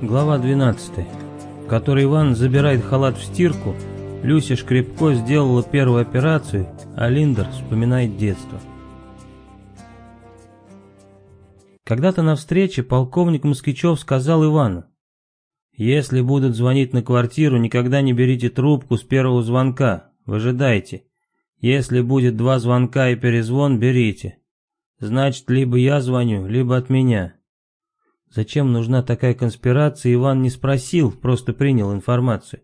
Глава 12, в которой Иван забирает халат в стирку, Люся Шкребко сделала первую операцию, а Линдер вспоминает детство. Когда-то на встрече полковник Москвичев сказал Ивану, «Если будут звонить на квартиру, никогда не берите трубку с первого звонка, выжидайте. Если будет два звонка и перезвон, берите. Значит, либо я звоню, либо от меня. Зачем нужна такая конспирация, Иван не спросил, просто принял информацию.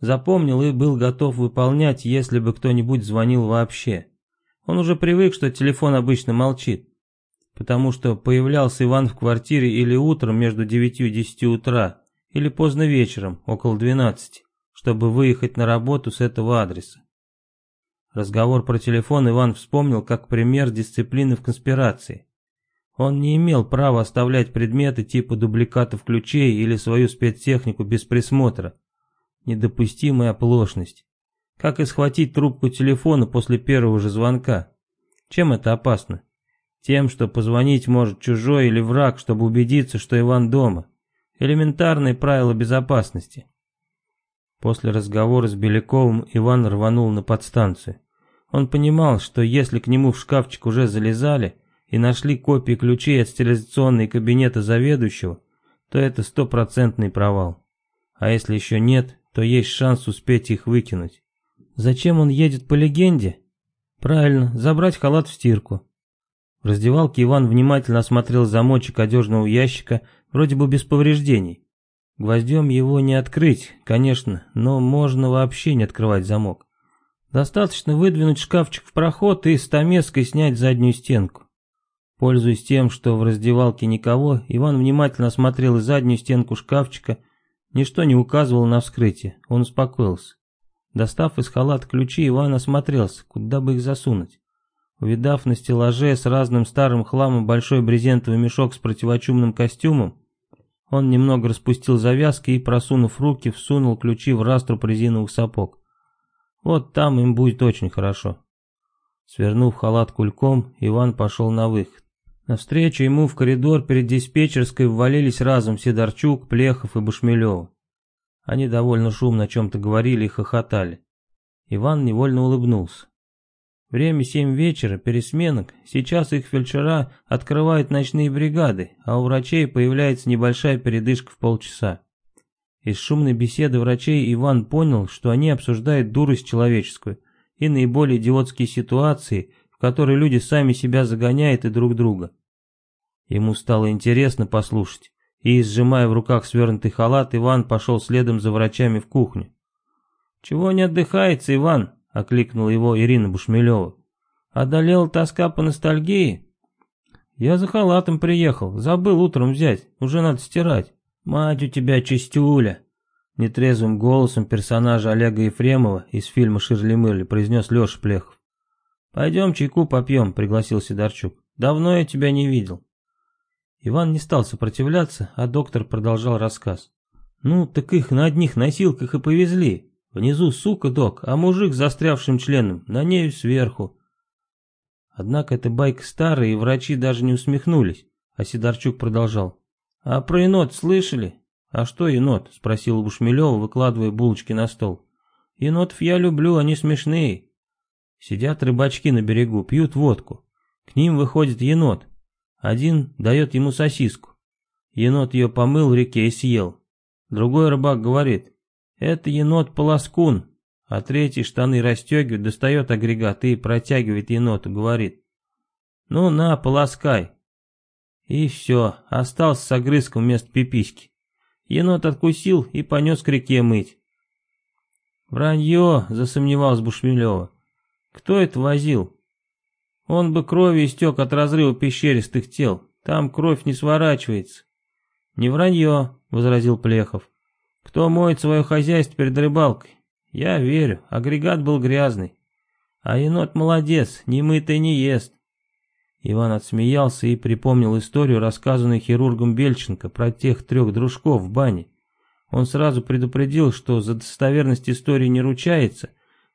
Запомнил и был готов выполнять, если бы кто-нибудь звонил вообще. Он уже привык, что телефон обычно молчит. Потому что появлялся Иван в квартире или утром между 9 и 10 утра, или поздно вечером, около 12, чтобы выехать на работу с этого адреса. Разговор про телефон Иван вспомнил как пример дисциплины в конспирации. Он не имел права оставлять предметы типа дубликатов ключей или свою спецтехнику без присмотра. Недопустимая оплошность. Как и схватить трубку телефона после первого же звонка? Чем это опасно? Тем, что позвонить может чужой или враг, чтобы убедиться, что Иван дома. Элементарные правила безопасности. После разговора с Беляковым Иван рванул на подстанцию. Он понимал, что если к нему в шкафчик уже залезали, и нашли копии ключей от стерилизационной кабинета заведующего, то это стопроцентный провал. А если еще нет, то есть шанс успеть их выкинуть. Зачем он едет по легенде? Правильно, забрать халат в стирку. В раздевалке Иван внимательно осмотрел замочек одежного ящика, вроде бы без повреждений. Гвоздем его не открыть, конечно, но можно вообще не открывать замок. Достаточно выдвинуть шкафчик в проход и стамеской снять заднюю стенку. Пользуясь тем, что в раздевалке никого, Иван внимательно осмотрел и заднюю стенку шкафчика. Ничто не указывало на вскрытие, он успокоился. Достав из халата ключи, Иван осмотрелся, куда бы их засунуть. Увидав на стеллаже с разным старым хламом большой брезентовый мешок с противочумным костюмом, он немного распустил завязки и, просунув руки, всунул ключи в раструб резиновых сапог. Вот там им будет очень хорошо. Свернув халат кульком, Иван пошел на выход. Навстречу ему в коридор перед диспетчерской ввалились разом Сидорчук, Плехов и Башмелева. Они довольно шумно о чем-то говорили и хохотали. Иван невольно улыбнулся. Время семь вечера, пересменок, сейчас их фельдшера открывают ночные бригады, а у врачей появляется небольшая передышка в полчаса. Из шумной беседы врачей Иван понял, что они обсуждают дурость человеческую и наиболее идиотские ситуации, в которые люди сами себя загоняют и друг друга. Ему стало интересно послушать, и, сжимая в руках свернутый халат, Иван пошел следом за врачами в кухню. «Чего не отдыхается, Иван?» — окликнула его Ирина Бушмелева. «Одолела тоска по ностальгии?» «Я за халатом приехал, забыл утром взять, уже надо стирать». «Мать у тебя чистюля!» Нетрезвым голосом персонажа Олега Ефремова из фильма «Ширли Мырли» произнес Леша Плехов. «Пойдем чайку попьем», — пригласил Сидорчук. «Давно я тебя не видел». Иван не стал сопротивляться, а доктор продолжал рассказ. «Ну, так их на одних носилках и повезли. Внизу сука, док, а мужик с застрявшим членом, на ней сверху». Однако эта байка старая, и врачи даже не усмехнулись, а Сидорчук продолжал. «А про енот слышали?» «А что енот?» — спросил Бушмелева, выкладывая булочки на стол. «Енотов я люблю, они смешные». Сидят рыбачки на берегу, пьют водку. К ним выходит енот. Один дает ему сосиску. Енот ее помыл в реке и съел. Другой рыбак говорит, это енот-полоскун, а третий штаны расстегивает, достает агрегат и протягивает еноту, говорит, ну на, полоскай. И все, остался с огрызком вместо пиписьки. Енот откусил и понес к реке мыть. «Вранье!» — засомневалась Бушмелева. «Кто это возил?» Он бы кровью истек от разрыва пещеристых тел. Там кровь не сворачивается. Не вранье, возразил Плехов. Кто моет свое хозяйство перед рыбалкой? Я верю, агрегат был грязный. А енот молодец, не мытый не ест. Иван отсмеялся и припомнил историю, рассказанную хирургом Бельченко про тех трех дружков в бане. Он сразу предупредил, что за достоверность истории не ручается,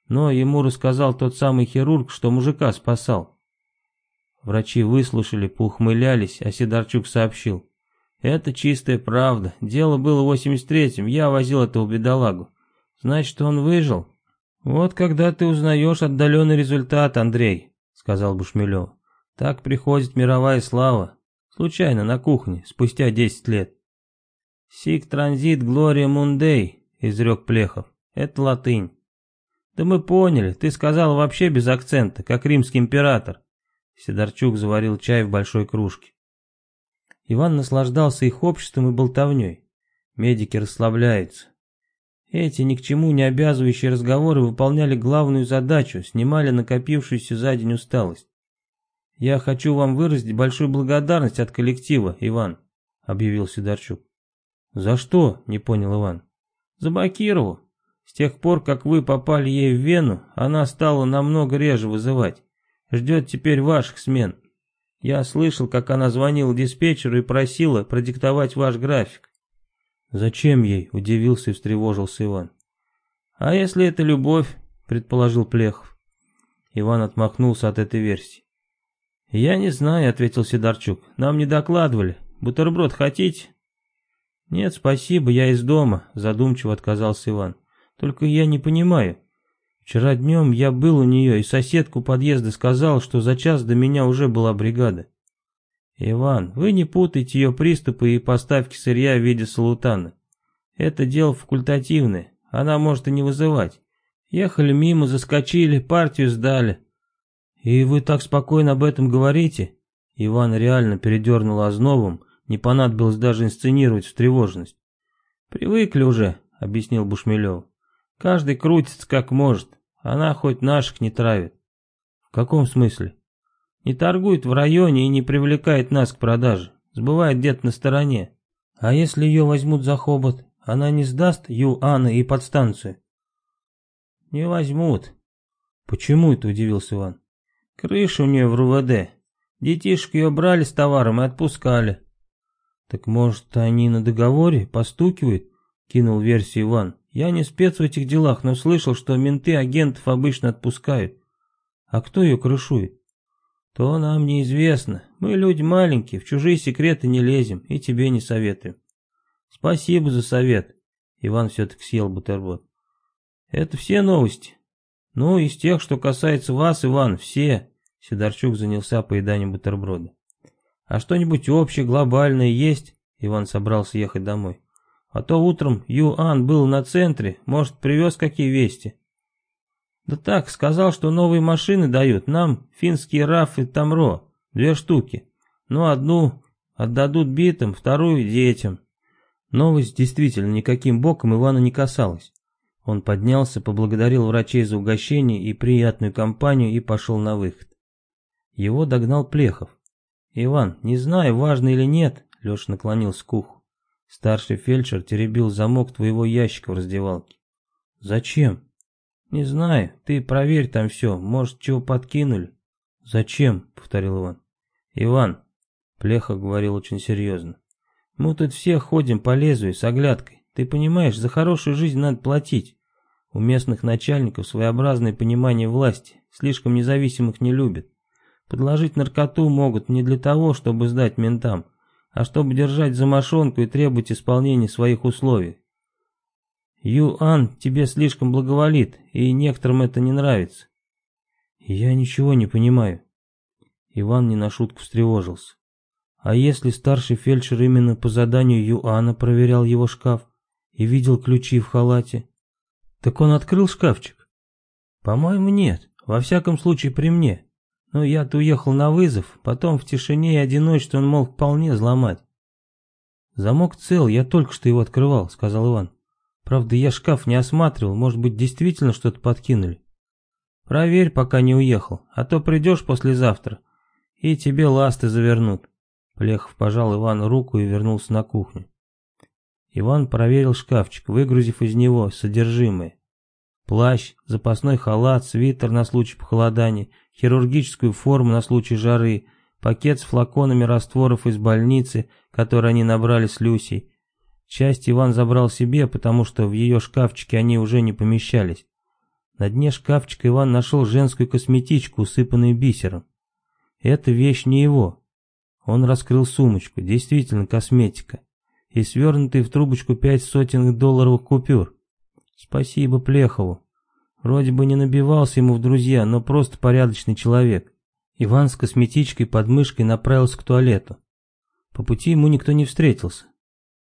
но ему рассказал тот самый хирург, что мужика спасал. Врачи выслушали, поухмылялись, а Сидорчук сообщил. Это чистая правда. Дело было в 83-м, я возил этого бедолагу. Значит, он выжил? Вот когда ты узнаешь отдаленный результат, Андрей, сказал Бушмелев. Так приходит мировая слава. Случайно, на кухне, спустя 10 лет. «Сик транзит Глория Мундей», — изрек Плехов. «Это латынь». «Да мы поняли, ты сказал вообще без акцента, как римский император». Сидорчук заварил чай в большой кружке. Иван наслаждался их обществом и болтовней. Медики расслабляются. Эти ни к чему не обязывающие разговоры выполняли главную задачу, снимали накопившуюся за день усталость. «Я хочу вам выразить большую благодарность от коллектива, Иван», — объявил Сидорчук. «За что?» — не понял Иван. «За Бакирову. С тех пор, как вы попали ей в Вену, она стала намного реже вызывать. Ждет теперь ваших смен. Я слышал, как она звонила диспетчеру и просила продиктовать ваш график. «Зачем ей?» — удивился и встревожился Иван. «А если это любовь?» — предположил Плехов. Иван отмахнулся от этой версии. «Я не знаю», — ответил Сидорчук. «Нам не докладывали. Бутерброд хотите?» «Нет, спасибо, я из дома», — задумчиво отказался Иван. «Только я не понимаю. Вчера днем я был у нее, и соседку подъезда сказал, что за час до меня уже была бригада. Иван, вы не путайте ее приступы и поставки сырья в виде салутана. Это дело факультативное, она может и не вызывать. Ехали мимо, заскочили, партию сдали. И вы так спокойно об этом говорите? Иван реально передернул ознобом, не понадобилось даже инсценировать встревоженность. «Привыкли уже», — объяснил Бушмелев. «Каждый крутится как может, она хоть наших не травит». «В каком смысле?» Не торгует в районе и не привлекает нас к продаже. Сбывает где-то на стороне. А если ее возьмут за хобот, она не сдаст Ю Анны и подстанцию? Не возьмут. Почему это, удивился Иван. Крыша у нее в РУВД. Детишек ее брали с товаром и отпускали. Так может, они на договоре постукивают? Кинул версию Иван. Я не спец в этих делах, но слышал, что менты агентов обычно отпускают. А кто ее крышует? То нам неизвестно. Мы люди маленькие, в чужие секреты не лезем и тебе не советуем. Спасибо за совет. Иван все-таки съел бутерброд. Это все новости. Ну, из тех, что касается вас, Иван, все. Сидорчук занялся поеданием бутерброда. А что-нибудь общее, глобальное есть? Иван собрался ехать домой. А то утром Юан был на центре, может, привез какие вести. Да так, сказал, что новые машины дают. Нам финские РАФ и Тамро. Две штуки. Ну, одну отдадут битым, вторую детям. Новость действительно никаким боком Ивана не касалась. Он поднялся, поблагодарил врачей за угощение и приятную компанию и пошел на выход. Его догнал Плехов. «Иван, не знаю, важно или нет», — Леша наклонился к уху. Старший фельдшер теребил замок твоего ящика в раздевалке. «Зачем?» «Не знаю, ты проверь там все, может, чего подкинули». «Зачем?» — повторил Иван. «Иван», — Плеха говорил очень серьезно, — «мы тут все ходим по лезвию с оглядкой. Ты понимаешь, за хорошую жизнь надо платить. У местных начальников своеобразное понимание власти, слишком независимых не любят. Подложить наркоту могут не для того, чтобы сдать ментам, а чтобы держать замашонку и требовать исполнения своих условий. Юан тебе слишком благоволит, и некоторым это не нравится. Я ничего не понимаю. Иван не на шутку встревожился. А если старший фельдшер именно по заданию Юана проверял его шкаф и видел ключи в халате? Так он открыл шкафчик? По-моему, нет. Во всяком случае, при мне. Но я-то уехал на вызов, потом в тишине и одиночестве он мог вполне взломать. Замок цел, я только что его открывал, сказал Иван. Правда, я шкаф не осматривал, может быть, действительно что-то подкинули. Проверь, пока не уехал, а то придешь послезавтра, и тебе ласты завернут. Плехов пожал Ивану руку и вернулся на кухню. Иван проверил шкафчик, выгрузив из него содержимое. Плащ, запасной халат, свитер на случай похолодания, хирургическую форму на случай жары, пакет с флаконами растворов из больницы, которые они набрали с Люсей, Часть Иван забрал себе, потому что в ее шкафчике они уже не помещались. На дне шкафчика Иван нашел женскую косметичку, усыпанную бисером. Эта вещь не его. Он раскрыл сумочку, действительно косметика, и свернутые в трубочку пять сотен долларовых купюр. Спасибо Плехову. Вроде бы не набивался ему в друзья, но просто порядочный человек. Иван с косметичкой под мышкой направился к туалету. По пути ему никто не встретился.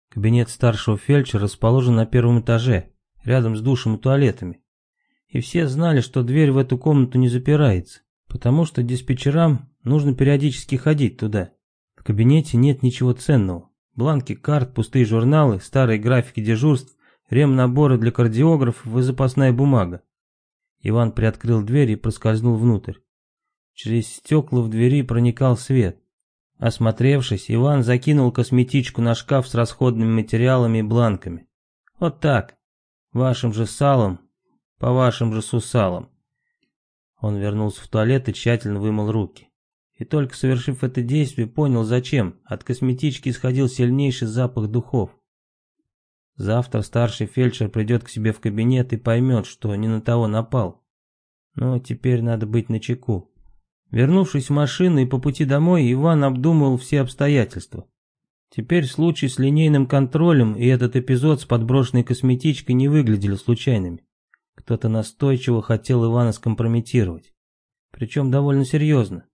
Кабинет старшего фельдшера расположен на первом этаже, рядом с душем и туалетами. И все знали, что дверь в эту комнату не запирается, потому что диспетчерам нужно периодически ходить туда. В кабинете нет ничего ценного. Бланки карт, пустые журналы, старые графики дежурств, ремнаборы для кардиографов и запасная бумага. Иван приоткрыл дверь и проскользнул внутрь. Через стекла в двери проникал свет. Осмотревшись, Иван закинул косметичку на шкаф с расходными материалами и бланками. Вот так. Вашим же салом, по вашим же сусалам. Он вернулся в туалет и тщательно вымыл руки. И только совершив это действие, понял зачем. От косметички исходил сильнейший запах духов. Завтра старший фельдшер придет к себе в кабинет и поймет, что не на того напал. Но теперь надо быть начеку. Вернувшись в машину и по пути домой, Иван обдумывал все обстоятельства. Теперь случай с линейным контролем и этот эпизод с подброшенной косметичкой не выглядели случайными. Кто-то настойчиво хотел Ивана скомпрометировать. Причем довольно серьезно.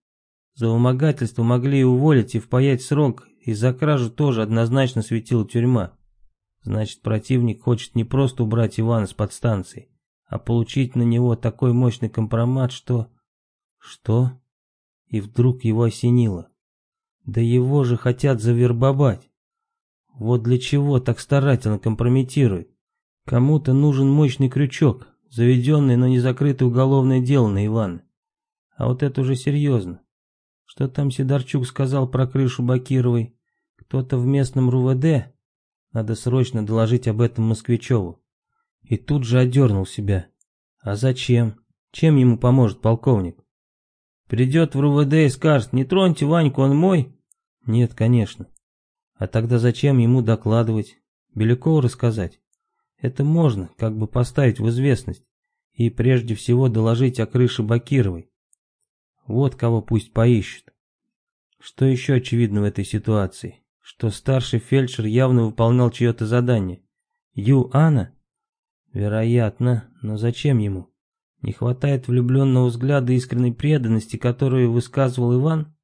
За вымогательство могли и уволить, и впаять срок, и за кражу тоже однозначно светила тюрьма. Значит, противник хочет не просто убрать Ивана с подстанции, а получить на него такой мощный компромат, что... Что? И вдруг его осенило. Да его же хотят завербовать. Вот для чего так старательно компрометируют. Кому-то нужен мощный крючок, заведенный, но не закрытое уголовное дело на Ивана. А вот это уже серьезно. Что там Сидорчук сказал про крышу Бакировой? Кто-то в местном РУВД? Надо срочно доложить об этом Москвичеву. И тут же одернул себя. А зачем? Чем ему поможет полковник? Придет в РУВД и скажет, не троньте Ваньку, он мой? Нет, конечно. А тогда зачем ему докладывать? Белякову рассказать? Это можно, как бы поставить в известность. И прежде всего доложить о крыше Бакировой. Вот кого пусть поищут. Что еще очевидно в этой ситуации? Что старший фельдшер явно выполнял чье-то задание. Ю Анна? Вероятно, но зачем ему? Не хватает влюбленного взгляда искренней преданности, которую высказывал Иван?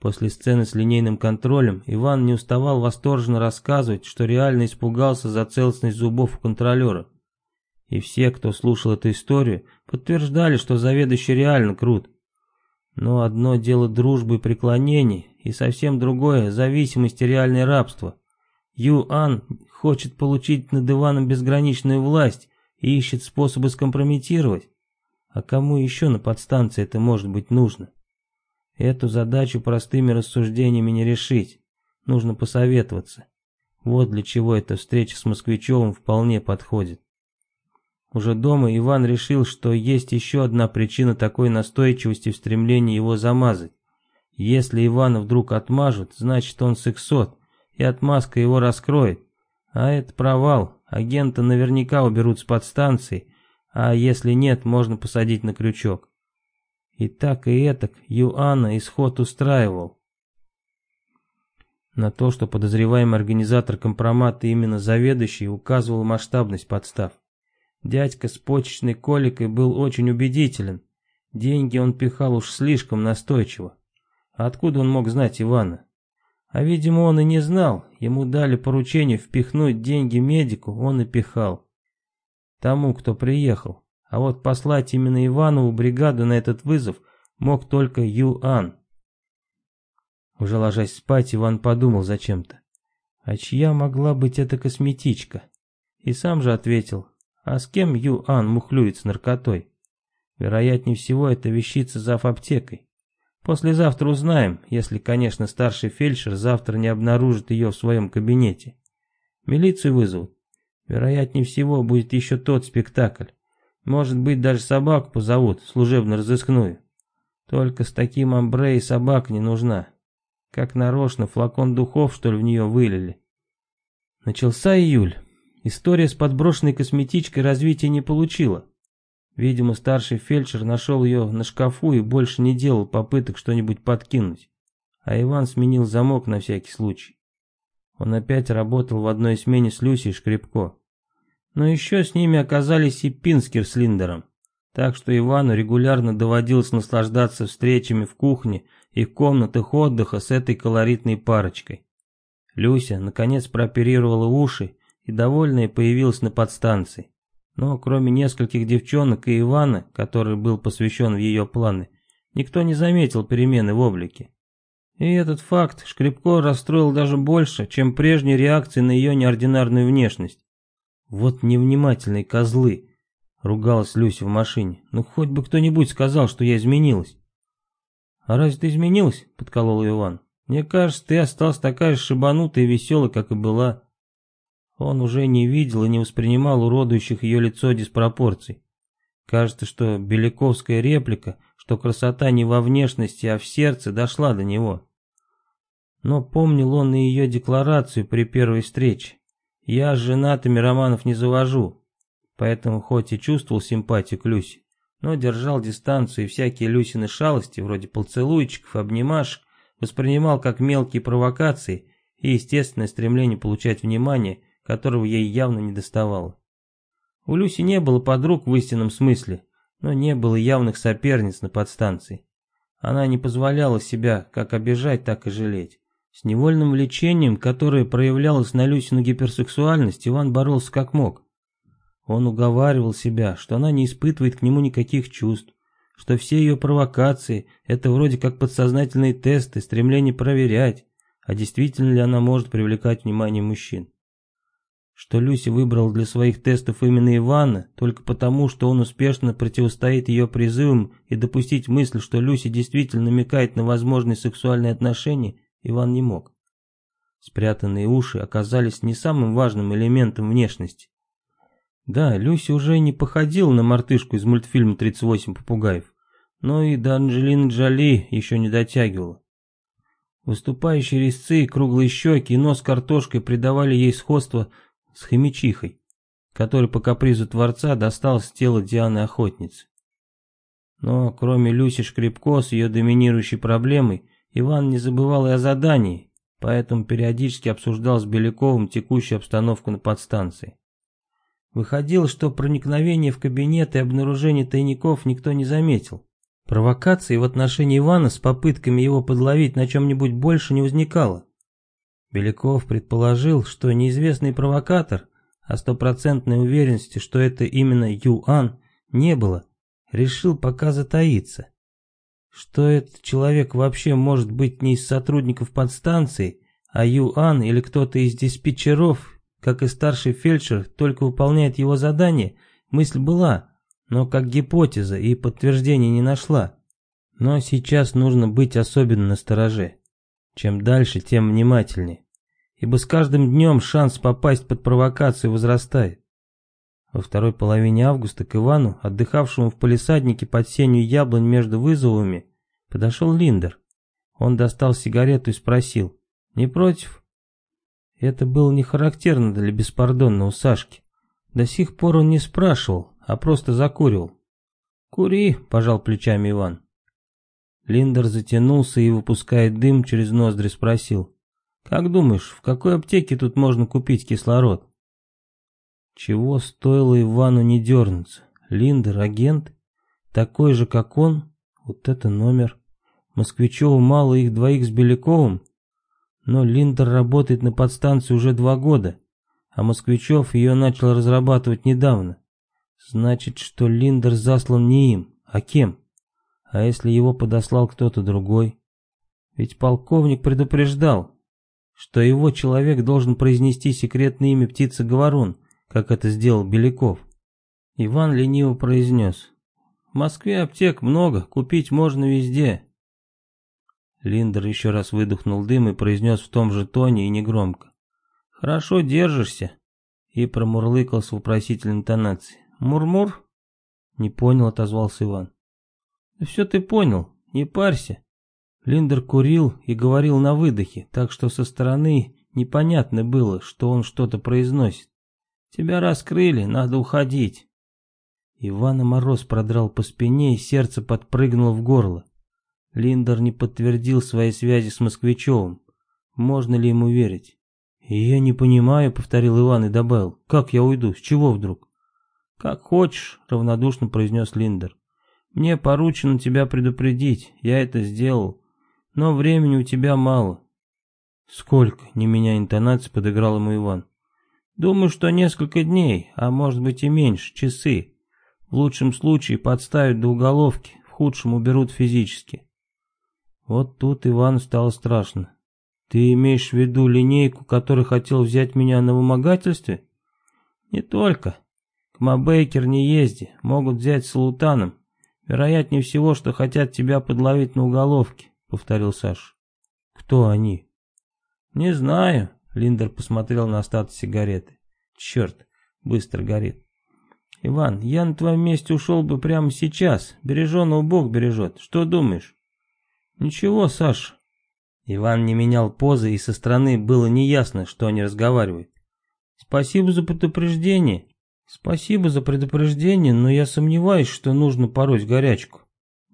После сцены с линейным контролем Иван не уставал восторженно рассказывать, что реально испугался за целостность зубов у контролера. И все, кто слушал эту историю, подтверждали, что заведующий реально крут. Но одно дело дружбы и преклонений, и совсем другое – зависимость и реальное рабство. Юан хочет получить над Иваном безграничную власть и ищет способы скомпрометировать. А кому еще на подстанции это может быть нужно? Эту задачу простыми рассуждениями не решить. Нужно посоветоваться. Вот для чего эта встреча с Москвичевым вполне подходит. Уже дома Иван решил, что есть еще одна причина такой настойчивости в стремлении его замазать. Если Ивана вдруг отмажут, значит он сексот, и отмазка его раскроет. А это провал, агента наверняка уберут с подстанции, а если нет, можно посадить на крючок. И так и этак Юана исход устраивал. На то, что подозреваемый организатор компромата именно заведующий, указывал масштабность подстав. Дядька с почечной коликой был очень убедителен. Деньги он пихал уж слишком настойчиво. Откуда он мог знать Ивана? А видимо он и не знал, ему дали поручение впихнуть деньги медику, он и пихал. Тому, кто приехал. А вот послать именно Иванову бригаду на этот вызов мог только Юан. Уже ложась спать, Иван подумал зачем-то. А чья могла быть эта косметичка? И сам же ответил, а с кем Юан мухлюет с наркотой? Вероятнее всего, это вещица зав. аптекой. Послезавтра узнаем, если, конечно, старший фельдшер завтра не обнаружит ее в своем кабинете. Милицию вызовут. Вероятнее всего, будет еще тот спектакль. Может быть, даже собаку позовут, служебно-розыскную. Только с таким амбре и собака не нужна. Как нарочно, флакон духов, что ли, в нее вылили. Начался июль. История с подброшенной косметичкой развития не получила. Видимо, старший фельдшер нашел ее на шкафу и больше не делал попыток что-нибудь подкинуть. а Иван сменил замок на всякий случай. Он опять работал в одной смене с Люсей Шкребко. Но еще с ними оказались и Пинскер с Линдером. Так что Ивану регулярно доводилось наслаждаться встречами в кухне и в комнатах отдыха с этой колоритной парочкой. Люся, наконец, прооперировала уши и, довольная, появилась на подстанции. Но кроме нескольких девчонок и Ивана, который был посвящен в ее планы, никто не заметил перемены в облике. И этот факт Шкребко расстроил даже больше, чем прежние реакции на ее неординарную внешность. «Вот невнимательные козлы!» — ругалась Люся в машине. «Ну хоть бы кто-нибудь сказал, что я изменилась». «А разве ты изменилась?» — подколол Иван. «Мне кажется, ты осталась такая же шибанутая и веселая, как и была». Он уже не видел и не воспринимал уродующих ее лицо диспропорций. Кажется, что Беляковская реплика, что красота не во внешности, а в сердце, дошла до него. Но помнил он и ее декларацию при первой встрече. «Я с женатыми романов не завожу», поэтому хоть и чувствовал симпатию к Люсе, но держал дистанцию и всякие Люсины шалости, вроде поцелуйчиков, обнимашек, воспринимал как мелкие провокации и естественное стремление получать внимание – которого ей явно не доставало. У Люси не было подруг в истинном смысле, но не было явных соперниц на подстанции. Она не позволяла себя как обижать, так и жалеть. С невольным влечением, которое проявлялось на Люсину гиперсексуальность, Иван боролся как мог. Он уговаривал себя, что она не испытывает к нему никаких чувств, что все ее провокации – это вроде как подсознательные тесты, стремление проверять, а действительно ли она может привлекать внимание мужчин что Люси выбрал для своих тестов именно Ивана, только потому, что он успешно противостоит ее призывам и допустить мысль, что Люси действительно намекает на возможные сексуальные отношения, Иван не мог. Спрятанные уши оказались не самым важным элементом внешности. Да, Люси уже не походила на мартышку из мультфильма «38 попугаев», но и до Анджелины Джоли еще не дотягивала. Выступающие резцы, круглые щеки и нос картошкой придавали ей сходство с хомячихой, которой по капризу Творца досталось тело Дианы-охотницы. Но кроме Люси Шкребко с ее доминирующей проблемой, Иван не забывал и о задании, поэтому периодически обсуждал с Беляковым текущую обстановку на подстанции. Выходило, что проникновение в кабинет и обнаружение тайников никто не заметил. Провокации в отношении Ивана с попытками его подловить на чем-нибудь больше не возникало. Беляков предположил, что неизвестный провокатор, а стопроцентной уверенности, что это именно Юан, не было, решил пока затаиться. Что этот человек вообще может быть не из сотрудников подстанции, а Юан или кто-то из диспетчеров, как и старший фельдшер, только выполняет его задание, мысль была, но как гипотеза и подтверждения не нашла. Но сейчас нужно быть особенно настороже. Чем дальше, тем внимательнее, ибо с каждым днем шанс попасть под провокацию возрастает. Во второй половине августа к Ивану, отдыхавшему в полисаднике под сенью яблонь между вызовами, подошел Линдер. Он достал сигарету и спросил, «Не против?» Это было не характерно для беспардонного Сашки. До сих пор он не спрашивал, а просто закуривал. «Кури», — пожал плечами Иван. Линдер затянулся и, выпуская дым через ноздри, спросил. «Как думаешь, в какой аптеке тут можно купить кислород?» Чего стоило Ивану не дернуться? Линдер, агент? Такой же, как он? Вот это номер. Москвичеву мало их двоих с Беляковым. Но Линдер работает на подстанции уже два года, а Москвичев ее начал разрабатывать недавно. Значит, что Линдер заслан не им, а кем? А если его подослал кто-то другой? Ведь полковник предупреждал, что его человек должен произнести секретное имя птицы Говорун, как это сделал Беляков. Иван лениво произнес. В Москве аптек много, купить можно везде. Линдер еще раз выдохнул дым и произнес в том же тоне и негромко. Хорошо держишься. И промурлыкал с вопросительной интонацией. Мурмур? Не понял, отозвался Иван. Все ты понял, не парься. Линдер курил и говорил на выдохе, так что со стороны непонятно было, что он что-то произносит. Тебя раскрыли, надо уходить. Ивана мороз продрал по спине и сердце подпрыгнуло в горло. Линдер не подтвердил своей связи с Москвичевым. Можно ли ему верить? «Я не понимаю», — повторил Иван и добавил. «Как я уйду? С чего вдруг?» «Как хочешь», — равнодушно произнес Линдер. «Мне поручено тебя предупредить, я это сделал. Но времени у тебя мало». «Сколько?» — не меняя интонации, подыграл ему Иван. «Думаю, что несколько дней, а может быть и меньше, часы. В лучшем случае подставят до уголовки, в худшем уберут физически». Вот тут Ивану стало страшно. «Ты имеешь в виду линейку, который хотел взять меня на вымогательстве?» «Не только. К Мабейкер не езди, могут взять с Лутаном. Вероятнее всего, что хотят тебя подловить на уголовке», — повторил Саша. «Кто они?» «Не знаю», — Линдер посмотрел на остаток сигареты. «Черт, быстро горит». «Иван, я на твоем месте ушел бы прямо сейчас. Береженого Бог бережет. Что думаешь?» «Ничего, Саша, Иван не менял позы, и со стороны было неясно, что они разговаривают. «Спасибо за предупреждение». «Спасибо за предупреждение, но я сомневаюсь, что нужно пороть горячку».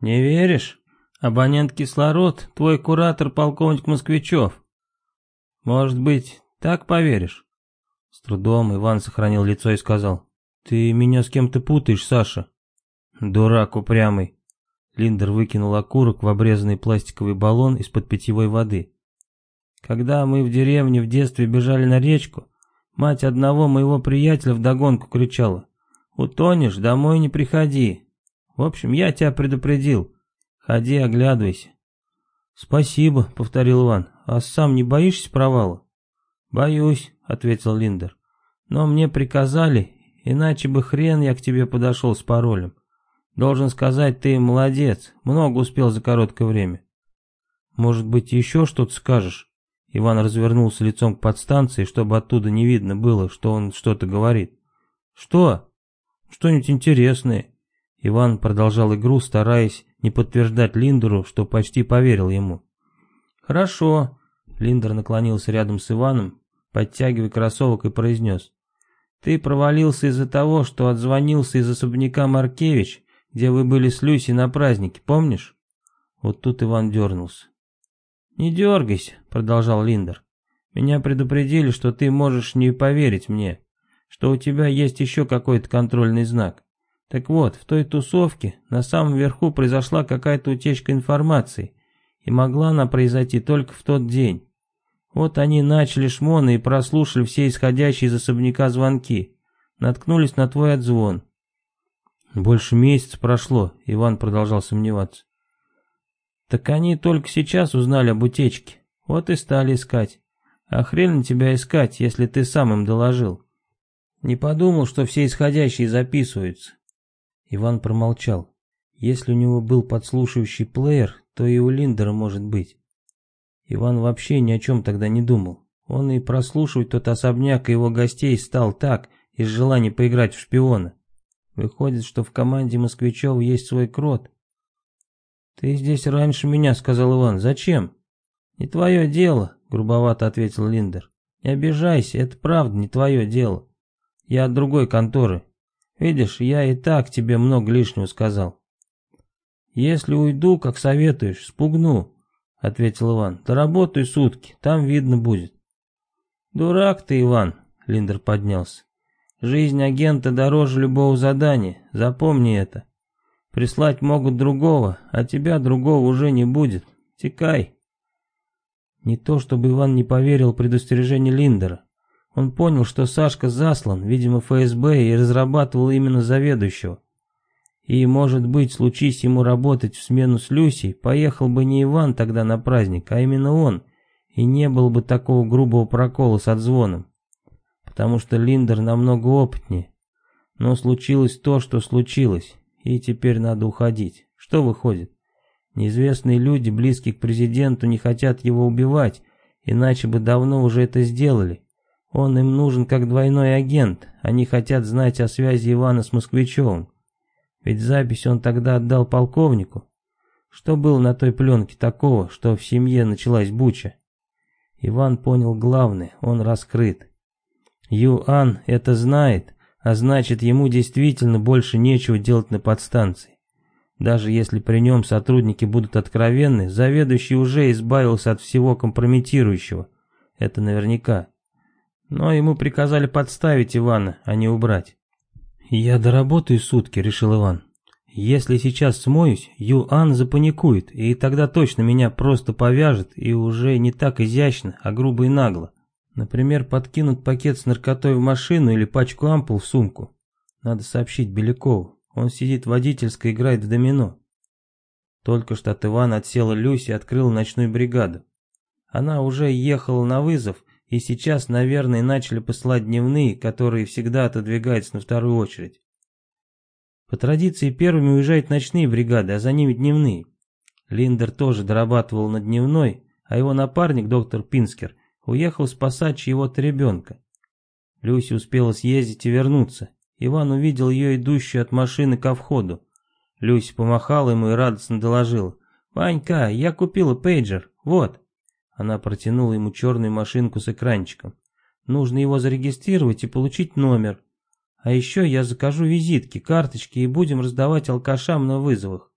«Не веришь? Абонент кислород, твой куратор полковник Москвичев». «Может быть, так поверишь?» С трудом Иван сохранил лицо и сказал. «Ты меня с кем-то путаешь, Саша». «Дурак упрямый. Линдер выкинул окурок в обрезанный пластиковый баллон из-под питьевой воды. Когда мы в деревне в детстве бежали на речку, мать одного моего приятеля вдогонку кричала. «Утонешь, домой не приходи». В общем, я тебя предупредил. Ходи, оглядывайся. «Спасибо», — повторил Иван. «А сам не боишься провала?» «Боюсь», — ответил Линдер. «Но мне приказали, иначе бы хрен я к тебе подошел с паролем. Должен сказать, ты молодец, много успел за короткое время. Может быть, еще что-то скажешь? Иван развернулся лицом к подстанции, чтобы оттуда не видно было, что он что-то говорит. Что? Что-нибудь интересное. Иван продолжал игру, стараясь не подтверждать Линдеру, что почти поверил ему. Хорошо. Линдер наклонился рядом с Иваном, подтягивая кроссовок и произнес. Ты провалился из-за того, что отзвонился из особняка Маркевич где вы были с Люси на празднике, помнишь?» Вот тут Иван дернулся. «Не дергайся», — продолжал Линдер. «Меня предупредили, что ты можешь не поверить мне, что у тебя есть еще какой-то контрольный знак. Так вот, в той тусовке на самом верху произошла какая-то утечка информации, и могла она произойти только в тот день. Вот они начали шмоны и прослушали все исходящие из особняка звонки, наткнулись на твой отзвон. Больше месяца прошло, Иван продолжал сомневаться. Так они только сейчас узнали об утечке, вот и стали искать. А хрен тебя искать, если ты сам им доложил. Не подумал, что все исходящие записываются. Иван промолчал. Если у него был подслушивающий плеер, то и у Линдера может быть. Иван вообще ни о чем тогда не думал. Он и прослушивать тот особняк и его гостей стал так, из желания поиграть в шпиона. Выходит, что в команде москвичев есть свой крот. «Ты здесь раньше меня», — сказал Иван. «Зачем?» «Не твое дело», — грубовато ответил Линдер. «Не обижайся, это правда не твое дело. Я от другой конторы. Видишь, я и так тебе много лишнего сказал». «Если уйду, как советуешь, спугну», — ответил Иван. «Доработай сутки, там видно будет». «Дурак ты, Иван», — Линдер поднялся. Жизнь агента дороже любого задания, запомни это. Прислать могут другого, а тебя другого уже не будет. Текай. Не то, чтобы Иван не поверил предостережению Линдера. Он понял, что Сашка заслан, видимо, ФСБ, и разрабатывал именно заведующего. И, может быть, случись ему работать в смену с Люсей, поехал бы не Иван тогда на праздник, а именно он, и не было бы такого грубого прокола с отзвоном потому что Линдер намного опытнее. Но случилось то, что случилось, и теперь надо уходить. Что выходит? Неизвестные люди, близкие к президенту, не хотят его убивать, иначе бы давно уже это сделали. Он им нужен как двойной агент, они хотят знать о связи Ивана с Москвичевым. Ведь запись он тогда отдал полковнику. Что было на той пленке такого, что в семье началась буча? Иван понял главное, он раскрыт. Юан это знает, а значит ему действительно больше нечего делать на подстанции. Даже если при нем сотрудники будут откровенны, заведующий уже избавился от всего компрометирующего. Это наверняка. Но ему приказали подставить Ивана, а не убрать. «Я доработаю сутки», — решил Иван. «Если сейчас смоюсь, Юан запаникует, и тогда точно меня просто повяжет, и уже не так изящно, а грубо и нагло. Например, подкинут пакет с наркотой в машину или пачку ампул в сумку. Надо сообщить Белякову. Он сидит в водительской, играет в домино». Только что от Ивана отсела Люся и открыла ночную бригаду. Она уже ехала на вызов, и сейчас, наверное, начали посылать дневные, которые всегда отодвигаются на вторую очередь. По традиции первыми уезжают ночные бригады, а за ними дневные. Линдер тоже дорабатывал на дневной, а его напарник, доктор Пинскер, уехал спасать чьего-то ребенка. Люся успела съездить и вернуться. Иван увидел ее идущую от машины ко входу. Люся помахала ему и радостно доложила. «Ванька, я купила пейджер, вот». Она протянула ему черную машинку с экранчиком. Нужно его зарегистрировать и получить номер. А еще я закажу визитки, карточки и будем раздавать алкашам на вызовах.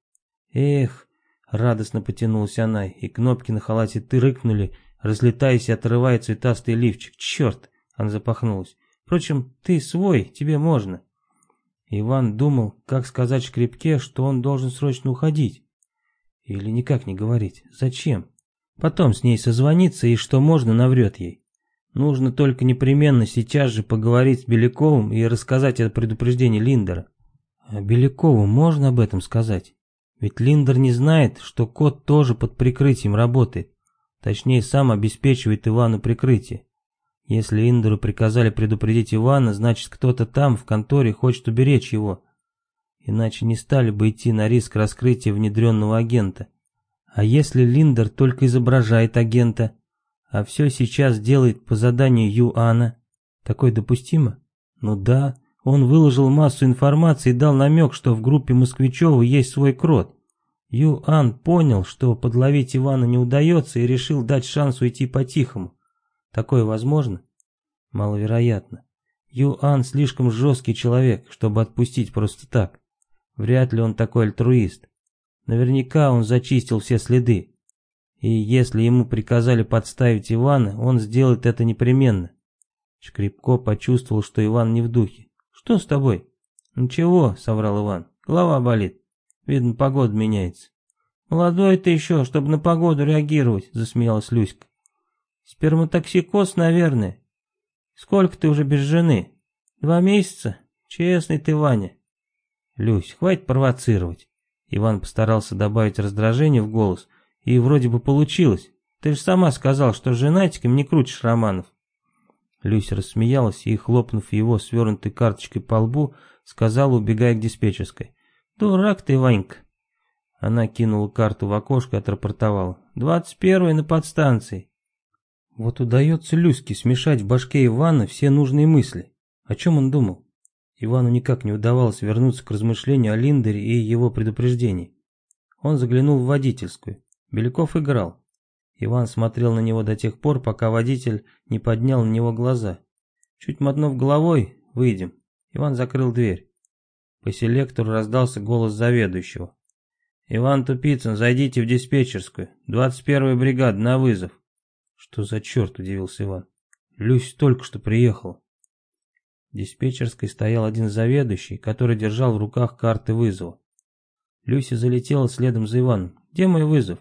Эх, радостно потянулась она, и кнопки на халате тырыкнули, разлетаясь и отрывая цветастый лифчик. Черт, она запахнулась. Впрочем, ты свой, тебе можно. Иван думал, как сказать Шкрипке, что он должен срочно уходить. Или никак не говорить. Зачем? Потом с ней созвониться и что можно наврет ей. Нужно только непременно сейчас же поговорить с Беляковым и рассказать это предупреждение Линдера. А Белякову можно об этом сказать? Ведь Линдер не знает, что кот тоже под прикрытием работает. Точнее, сам обеспечивает Ивану прикрытие. Если Линдеру приказали предупредить Ивана, значит кто-то там, в конторе, хочет уберечь его. Иначе не стали бы идти на риск раскрытия внедренного агента. А если Линдер только изображает агента, а все сейчас делает по заданию Юана, такое допустимо? Ну да, он выложил массу информации и дал намек, что в группе Москвичева есть свой крот. Юан понял, что подловить Ивана не удается и решил дать шанс уйти по-тихому. Такое возможно? Маловероятно. Юан слишком жесткий человек, чтобы отпустить просто так. Вряд ли он такой альтруист. Наверняка он зачистил все следы. И если ему приказали подставить Ивана, он сделает это непременно. Шкрипко почувствовал, что Иван не в духе. «Что с тобой?» «Ничего», — соврал Иван. «Голова болит. Видно, погода меняется». «Молодой ты еще, чтобы на погоду реагировать», — засмеялась Люська. «Сперматоксикоз, наверное. Сколько ты уже без жены? Два месяца? Честный ты, Ваня». «Люсь, хватит провоцировать. Иван постарался добавить раздражение в голос, и вроде бы получилось. Ты же сама сказал, что женатиком не крутишь романов. Люся рассмеялась и, хлопнув его свернутой карточкой по лбу, сказала, убегая к диспетчерской. «Дурак ты, Ванька!» Она кинула карту в окошко и отрапортовала. «Двадцать первый на подстанции». Вот удается Люське смешать в башке Ивана все нужные мысли. О чем он думал? Ивану никак не удавалось вернуться к размышлению о Линдере и его предупреждении. Он заглянул в водительскую. Беляков играл. Иван смотрел на него до тех пор, пока водитель не поднял на него глаза. Чуть мотнув головой, выйдем. Иван закрыл дверь. По селектору раздался голос заведующего. «Иван Тупицын, зайдите в диспетчерскую. 21-я бригада, на вызов». «Что за черт?» – удивился Иван. «Люсь только что приехала». Диспетчерской стоял один заведующий, который держал в руках карты вызова. Люся залетела следом за Иваном. «Где мой вызов?»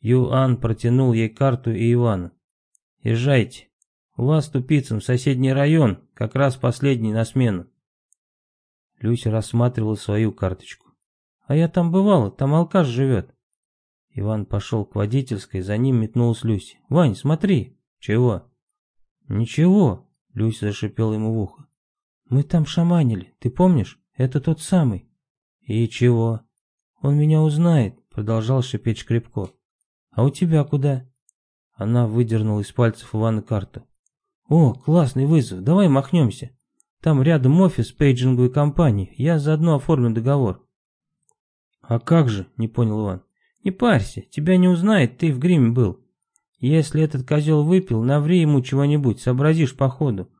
Юан протянул ей карту и Ивана. «Езжайте. У вас тупицын в соседний район, как раз последний на смену». Люся рассматривала свою карточку. «А я там бывала, там алкаш живет». Иван пошел к водительской, за ним метнулась Люся. «Вань, смотри!» «Чего?» «Ничего», — Люся зашипела ему в ухо. Мы там шаманили, ты помнишь? Это тот самый. И чего? Он меня узнает, продолжал шипеть Шкребко. А у тебя куда? Она выдернула из пальцев Ивана карту. О, классный вызов, давай махнемся. Там рядом офис пейджинговой компании, я заодно оформлю договор. А как же, не понял Иван. Не парься, тебя не узнает, ты в гриме был. Если этот козел выпил, наври ему чего-нибудь, сообразишь по ходу.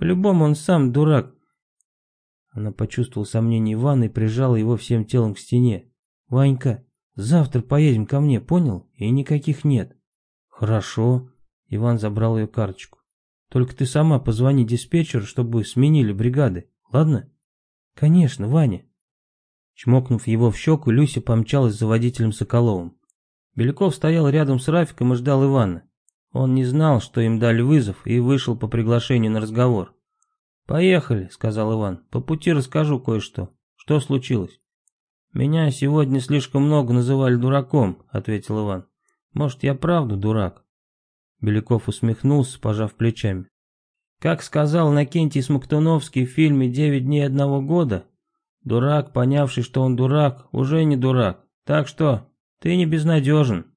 По-любому он сам дурак. Она почувствовала сомнение Ивана и прижала его всем телом к стене. Ванька, завтра поедем ко мне, понял? И никаких нет. Хорошо. Иван забрал ее карточку. Только ты сама позвони диспетчеру, чтобы сменили бригады, ладно? Конечно, Ваня. Чмокнув его в щеку, Люся помчалась за водителем Соколовым. Беляков стоял рядом с Рафиком и ждал Ивана. Он не знал, что им дали вызов, и вышел по приглашению на разговор. «Поехали», — сказал Иван. «По пути расскажу кое-что. Что случилось?» «Меня сегодня слишком много называли дураком», — ответил Иван. «Может, я правда дурак?» Беляков усмехнулся, пожав плечами. «Как сказал Накентий Смоктуновский в фильме «Девять дней одного года», дурак, понявший, что он дурак, уже не дурак. Так что ты не безнадежен».